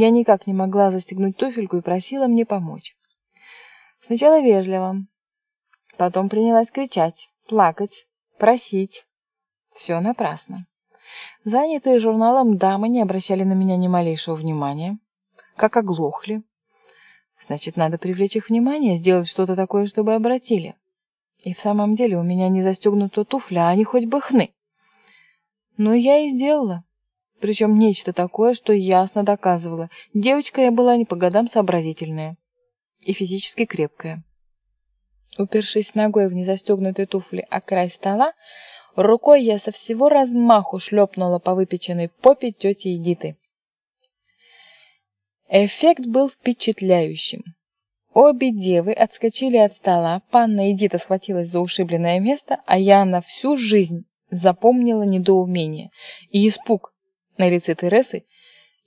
Я никак не могла застегнуть туфельку и просила мне помочь. Сначала вежливо, потом принялась кричать, плакать, просить. Все напрасно. Занятые журналом дамы не обращали на меня ни малейшего внимания, как оглохли. Значит, надо привлечь их внимание, сделать что-то такое, чтобы обратили. И в самом деле у меня не застегнута туфля, а они хоть бы хны. Но я и сделала. Причем нечто такое, что ясно доказывало. Девочка я была не по годам сообразительная и физически крепкая. Упершись ногой в незастегнутой туфли о край стола, рукой я со всего размаху шлепнула по выпеченной попе тети Эдиты. Эффект был впечатляющим. Обе девы отскочили от стола, панна Эдита схватилась за ушибленное место, а я на всю жизнь запомнила недоумение и испуг на лице Тересы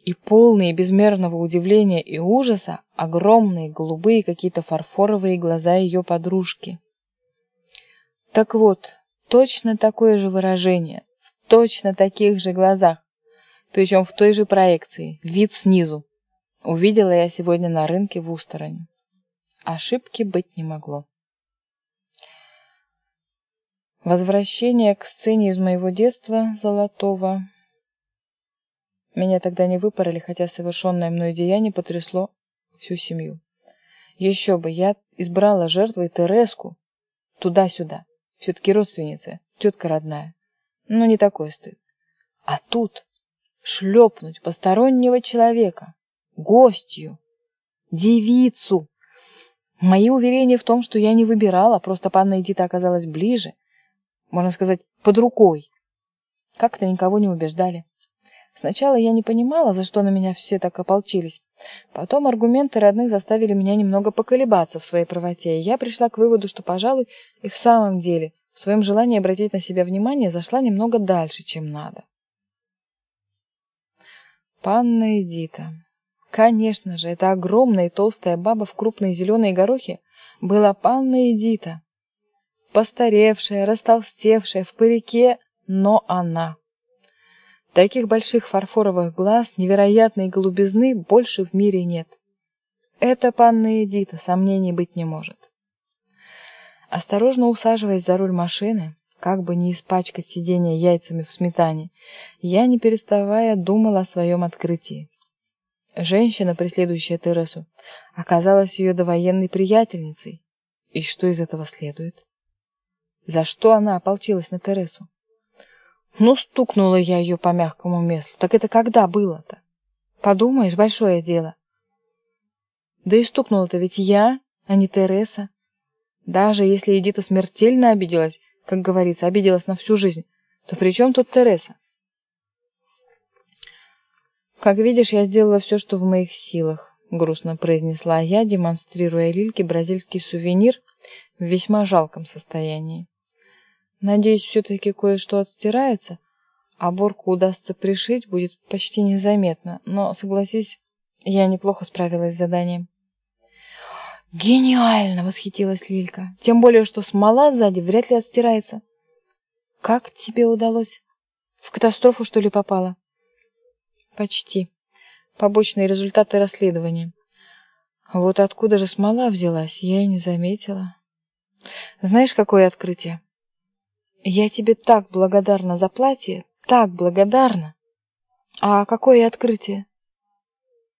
и полные безмерного удивления и ужаса огромные голубые какие-то фарфоровые глаза ее подружки. Так вот, точно такое же выражение, в точно таких же глазах, причем в той же проекции, вид снизу, увидела я сегодня на рынке в Устороне. Ошибки быть не могло. Возвращение к сцене из моего детства, золотого. Меня тогда не выпороли, хотя совершенное мной деяние потрясло всю семью. Еще бы, я избрала жертвой Тереску. Туда-сюда. Все-таки родственница, тетка родная. Но не такой стыд. А тут шлепнуть постороннего человека, гостью, девицу. Мои уверения в том, что я не выбирала, просто панна Эдита оказалась ближе, можно сказать, под рукой. Как-то никого не убеждали. Сначала я не понимала, за что на меня все так ополчились. Потом аргументы родных заставили меня немного поколебаться в своей правоте, и я пришла к выводу, что, пожалуй, и в самом деле в своем желании обратить на себя внимание зашла немного дальше, чем надо. Панна Эдита. Конечно же, эта огромная и толстая баба в крупной зеленой горохе была панна Эдита постаревшая, растолстевшая, в парике, но она. Таких больших фарфоровых глаз, невероятной голубизны больше в мире нет. Это панна Эдита, сомнений быть не может. Осторожно усаживаясь за руль машины, как бы не испачкать сиденье яйцами в сметане, я, не переставая, думала о своем открытии. Женщина, преследующая Тересу, оказалась ее довоенной приятельницей. И что из этого следует? За что она ополчилась на Тересу? Ну, стукнула я ее по мягкому месту. Так это когда было-то? Подумаешь, большое дело. Да и стукнула-то ведь я, а не Тереса. Даже если Эдита смертельно обиделась, как говорится, обиделась на всю жизнь, то при чем тут Тереса? Как видишь, я сделала все, что в моих силах, грустно произнесла я, демонстрируя Лильке бразильский сувенир в весьма жалком состоянии. Надеюсь, все-таки кое-что отстирается, а борку удастся пришить, будет почти незаметно. Но, согласись, я неплохо справилась с заданием. «Гениально!» — восхитилась Лилька. «Тем более, что смола сзади вряд ли отстирается». «Как тебе удалось? В катастрофу, что ли, попала?» «Почти. Побочные результаты расследования. Вот откуда же смола взялась, я и не заметила. Знаешь, какое открытие?» Я тебе так благодарна за платье, так благодарна. А какое открытие?